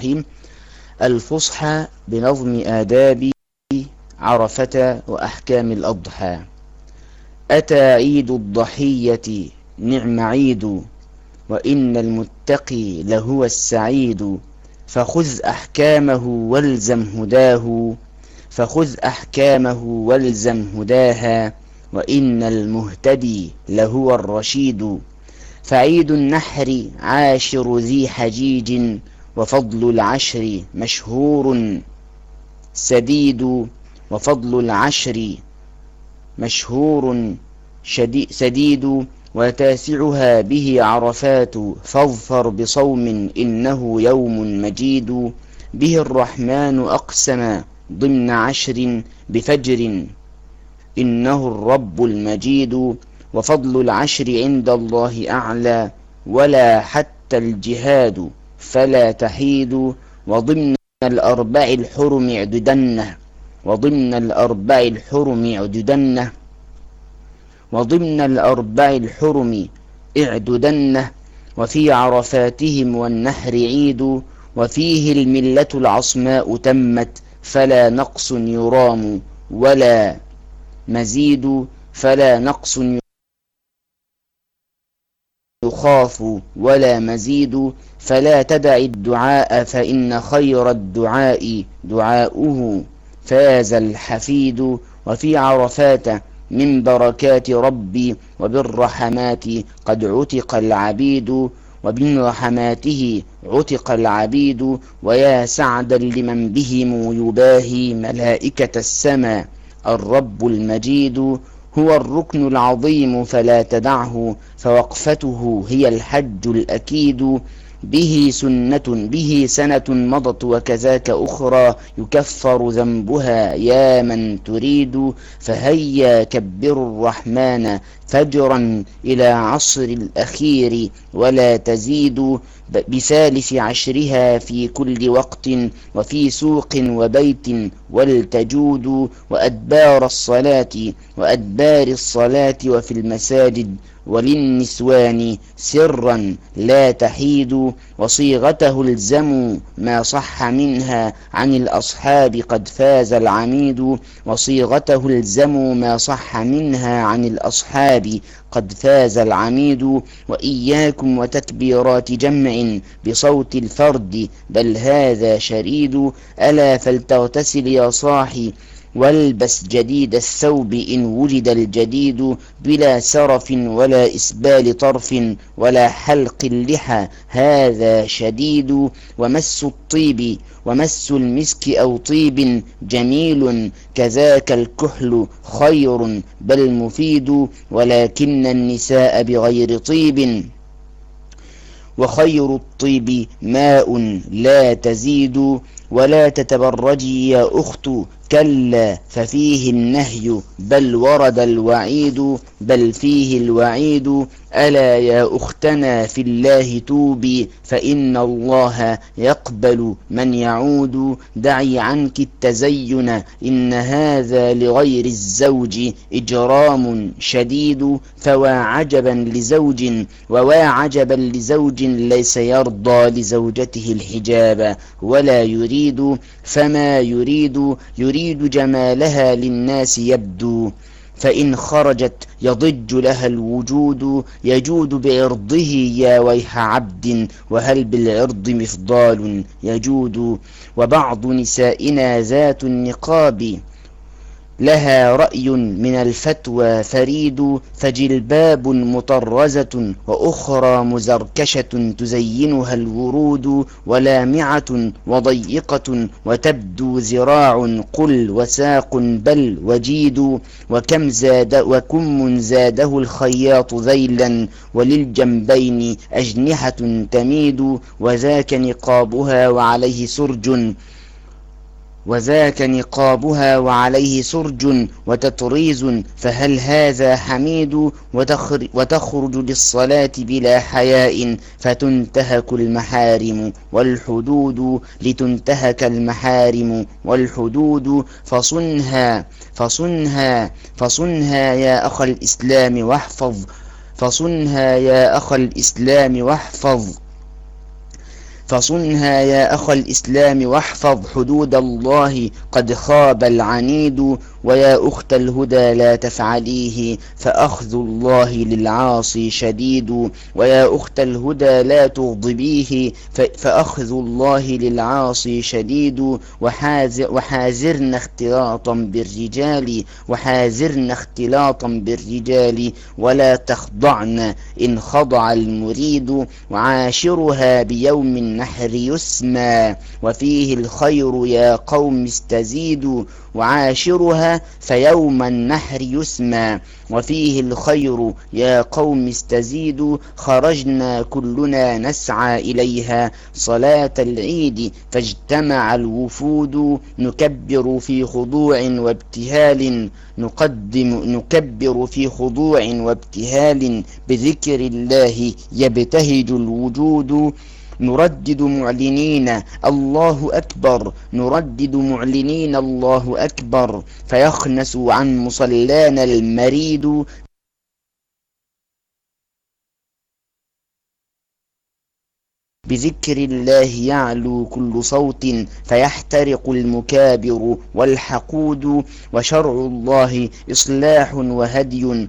الرحيم الفصحى بنظم آداب عرفة وأحكام الأضحى. أتى عيد الضحية نعم عيد وإن المتقي لهو السعيد. فخذ أحكامه والزم هداه فخذ أحكامه والزم هداها وإن المهتدي لهو الرشيد. فعيد النحر عاشر ذي حجيج وفضل العشر مشهور. سديد وفضل العشر مشهور. سديد وتاسعها به عرفات فاظفر بصوم إنه يوم مجيد. به الرحمن أقسم ضمن عشر بفجر. إنه الرب المجيد. وفضل العشر عند الله أعلى ولا حتى الجهاد. فلا تحيد وضمن الأربع الحرم اعددنه وضمن الأربع الحرم اعددنه وضمن الأربع الحرم اعددنه وفي عرفاتهم والنحر عيد وفيه الملة العصماء تمت فلا نقص يرام ولا مزيد فلا نقص يخاف ولا مزيد فلا تدع الدعاء فإن خير الدعاء دعاؤه. فاز الحفيد وفي عرفات من بركات ربي وبالرحمات قد عتق العبيد ومن رحماته عتق العبيد. ويا سعدا لمن بهم يباهي ملائكة السماء الرب المجيد. هو الركن العظيم فلا تدعه فوقفته هي الحج الأكيد. به سنة به سنة مضت وكذاك أخرى يكفر ذنبها يا من تريد. فهيا كبر الرحمن فجرا إلى عصر الأخير ولا تزيد. بثالث عشرها في كل وقت وفي سوق وبيت ولتجود وأدبار الصلاة وأدبار الصلاة وفي المساجد وللنسوان سرا لا تحيد وصيغته الزموا ما صح منها عن الأصحاب قد فاز العميد وصيغته الزموا ما صح منها عن الأصحاب قد فاز العميد وإياكم وتكبيرات جمع بصوت الفرد بل هذا شريد ألا فلتغتسل يا صاحي والبس جديد الثوب إن وجد الجديد بلا سرف ولا إسبال طرف ولا حلق اللحى. هذا شديد ومس الطيب ومس المسك أو طيب جميل كذاك الكحل خير بل مفيد ولكن النساء بغير طيب. وخير الطيب ماء لا تزيد ولا تتبرجي يا أخت كلا ففيه النهي بل ورد الوعيد بل فيه الوعيد. ألا يا أختنا في الله توبي فإن الله يقبل من يعود. دعي عنك التزين إن هذا لغير الزوج إجرام شديد. فوا عجبا لزوج ووا عجبا لزوج ليس يرضى لزوجته الحجاب ولا يريد فما يريد يريد جمالها للناس يبدو فإن خرجت يضج لها الوجود يجود بعرضه يا ويح عبد وهل بالعرض مفضال يجود وبعض نسائنا ذات النقاب. لها رأي من الفتوى فريد فجلباب مطرزة وأخرى مزركشة تزينها الورود ولامعة وضيقة وتبدو ذراع قل وساق بل وجيد وكم زاد وكم زاده الخياط ذيلا وللجنبين أجنحة تميد وذاك نقابها وعليه سرج وذاك نقابها وعليه سرج وتطريز فهل هذا حميد وتخرج للصلاة بلا حياء؟ فتنتهك المحارم والحدود لتنتهك المحارم والحدود. فصنها فصنها فصنها يا أخ الإسلام واحفظ فصنها يا أخ الإسلام واحفظ. فصنها يا أخ الإسلام واحفظ حدود الله قد خاب العنيد ويا أخت الهدى لا تفعليه فأخذ الله للعاصي شديد. ويا أخت الهدى لا تغضبيه فأخذ الله للعاصي شديد. وحازرن اختلاطا بالرجال وحازرن اختلاطا بالرجال. ولا تخضعن إن خضع المريد. وعاشرها بيوم النحر يسمى. وفيه الخير يا قوم استزيدوا. وعاشرها فيوم النحر يسمى وفيه الخير يا قوم استزيدوا خرجنا كلنا نسعى إليها. صلاة العيد فاجتمع الوفود نكبر في خضوع وابتهال نقدم نكبر في خضوع وابتهال. بذكر الله يبتهج الوجود. نردد معلنين الله أكبر. نردد معلنين الله أكبر. فيخنس عن مصلانا المريد بذكر الله يعلو كل صوت فيحترق المكابر والحقود وشرع الله إصلاح وهدي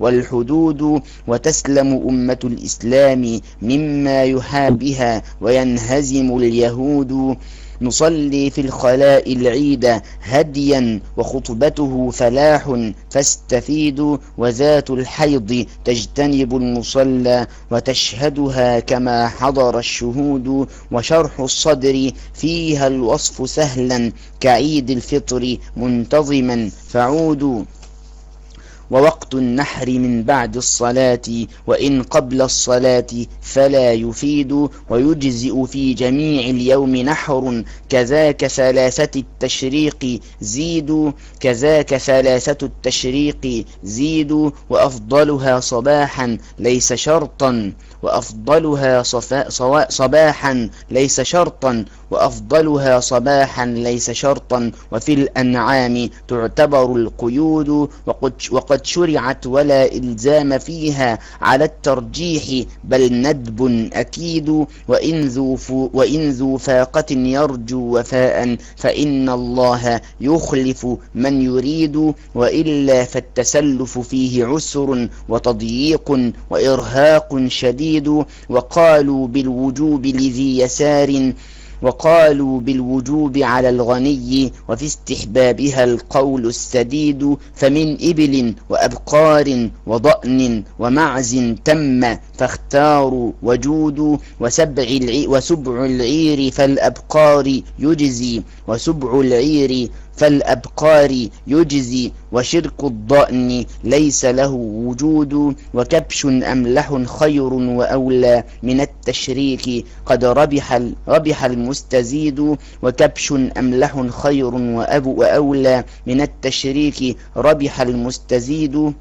والحدود وتسلم أمة الإسلام مما يحابها وينهزم اليهود. نصلي في الخلاء العيد هديا وخطبته فلاح فاستفيدوا وذات الحيض تجتنب المصلى وتشهدها كما حضر الشهود وشرح الصدر فيها الوصف سهلا كعيد الفطر منتظما فعودوا ووقت النحر من بعد الصلاة وإن قبل الصلاة فلا يفيد ويجزئ في جميع اليوم نحر. كذاك ثلاثة التشريق زيد كذاك ثلاثة التشريق زيد وأفضلها صباحا ليس شرطا. وأفضلها صباحا ليس شرطا وأفضلها صباحا ليس شرطا وفي الأنعام تعتبر القيود وقد, وقد شرعت ولا إلزام فيها على الترجيح بل ندب أكيد وإن ذو, وإن ذو فاقة يرجو وفاء فإن الله يخلف من يريد وإلا فالتسلف فيه عسر وتضييق وإرهاق شديد. وقالوا بالوجوب لذي يسار وقالوا بالوجوب على الغني وفي استحبابها القول السديد فمن إبل وأبقار وضأن ومعز تم فاختاروا وجود وسبع, وسبع العير فالأبقار يجزي وسبع العير فالأبقار يجزي وشرك الضأن ليس له وجود وكبش أملح خير وأولى من التشريك قد ربح, ربح المستزيد وكبش أملح خير وأولى من التشريك ربح المستزيد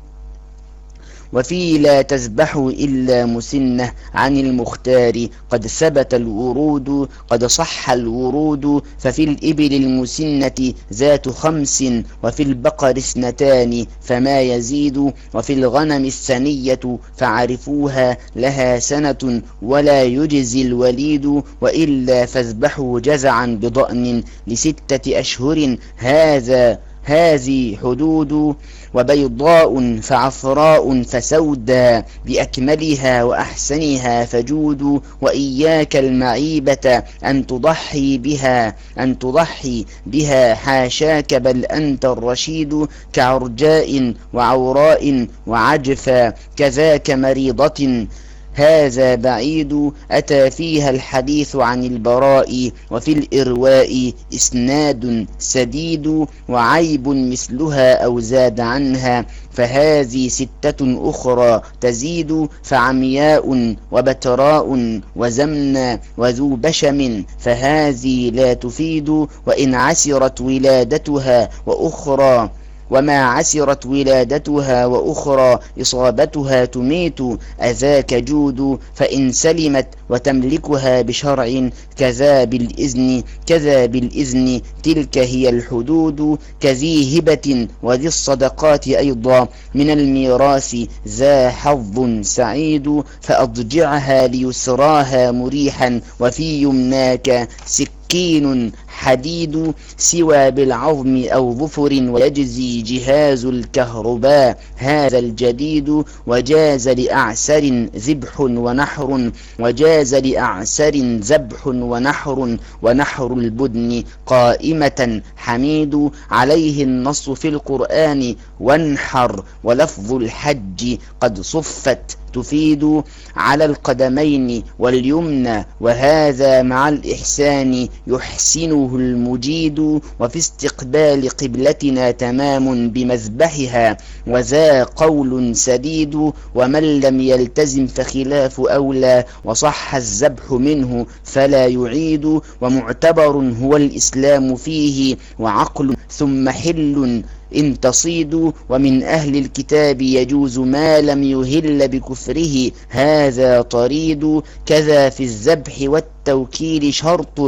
وفي لا تذبحوا إلا مسنة عن المختار. قد ثبت الورود قد صح الورود ففي الإبل المسنة ذات خمس وفي البقر اثنتان فما يزيد وفي الغنم الثنية فعرفوها لها سنة ولا يجزي الوليد وإلا فاذبحوا جزعا بضأن لستة أشهر. هذا هذه حدود وبيضاء فعفراء فسودا بأكملها وأحسنها فجود وإياك المعيبة أن تضحي بها أن تضحي بها. حاشاك بل أنت الرشيد كعرجاء وعوراء وعجفا كذاك مريضة هذا بعيد أتى فيها الحديث عن البراء وفي الإرواء إسناد سديد وعيب مثلها أو زاد عنها فهذه ستة أخرى تزيد فعمياء وبتراء وزمنا وذو بشم فهذه لا تفيد وإن عسرت ولادتها وأخرى وما عسرت ولادتها وأخرى إصابتها تميت أذاك جود فإن سلمت وتملكها بشرع كذا بالإذن كذا بالإذن تلك هي الحدود كذي هبة وذي الصدقات أيضا من الميراث ذا حظ سعيد فأضجعها ليسراها مريحا وفي يمناك سكين حديد سوى بالعظم أو ظفر ويجزي جهاز الكهرباء. هذا الجديد وجاز لأعسر ذبح ونحر وجاز لأعسر ذبح ونحر ونحر البدن قائمة. حميد عليه النص في القرآن وانحر ولفظ الحج قد صفت. تفيد على القدمين واليمنى وهذا مع الإحسان يحسنه المجيد وفي استقبال قبلتنا تمام بمذبحها وذا قول سديد ومن لم يلتزم فخلاف أولى وصح الذبح منه فلا يعيد ومعتبر هو الإسلام فيه وعقل ثم حل إن تصيدوا ومن أهل الكتاب يجوز ما لم يهل بكفره هذا طريد كذا في الذبح والتوكيل شرط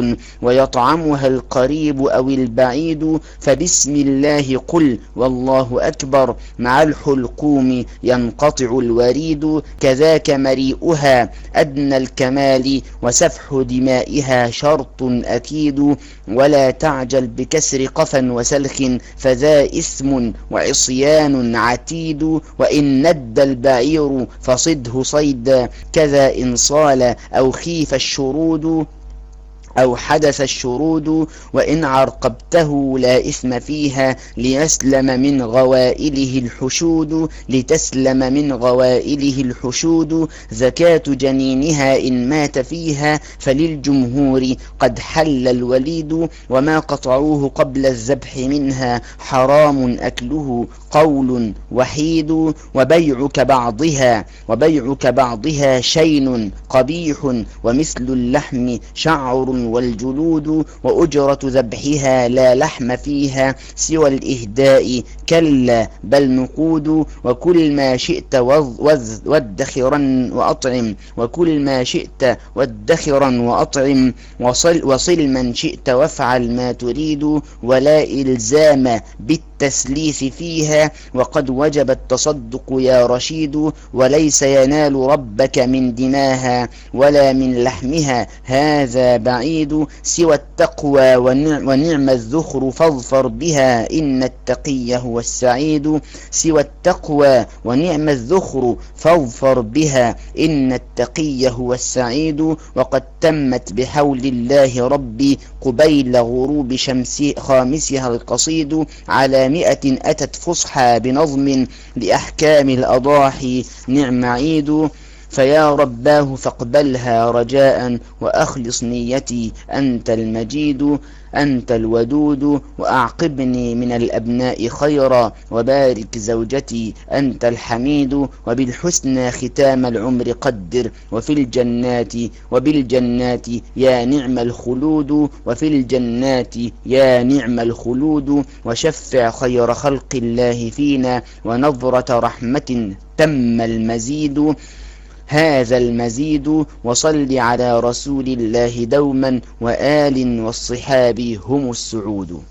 ويطعمها القريب أو البعيد فبسم الله قل والله أكبر مع الحلقوم ينقطع الوريد كذاك مريئها أدنى الكمال وسفح دمائها شرط أكيد ولا تعجل بكسر قفا وسلخ فذا إثم وعصيان عتيد وإن ند البعير فصده صيدا كذا إن صال أو خيف الشرود أو حدث الشرود وإن عرقبته لا إثم فيها ليسلم من غوائله الحشود لتسلم من غوائله الحشود. زكاة جنينها إن مات فيها فللجمهور قد حل الوليد وما قطعوه قبل الذبح منها حرام أكله قول وحيد وبيعك بعضها وبيعك بعضها شين قبيح ومثل اللحم شعر والجلود وأجرة ذبحها لا لحم فيها سوى الإهداء كلا بل نقود وكل ما شئت وادخرا وأطعم وكل ما شئت وادخرا وأطعم وصل, وصل من شئت وافعل ما تريد ولا إلزام بالتسليف فيها وقد وجب التصدق يا رشيد وليس ينال ربك من دماها ولا من لحمها هذا بعيد سوى التقوى ونعم الذخر فاظفر بها إن التقي هو السعيد سوى التقوى ونعم الذخر فاظفر بها إن التقي هو السعيد وقد تمت بحول الله ربي قبيل غروب شمس خامسها القصيد على مئة أتت فصحى بنظم لأحكام الأضاحي. نعم عيد فيا رباه فاقبلها رجاء وأخلص نيتي أنت المجيد أنت الودود وأعقبني من الأبناء خيرا وبارك زوجتي أنت الحميد وبالحسنى ختام العمر قدر وفي الجنات وبالجنات يا نعم الخلود وفي الجنات يا نعم الخلود وشفع خير خلق الله فينا ونظرة رحمة تم المزيد. هذا المزيد وصل على رسول الله دوما وآل والصحاب هم السعود.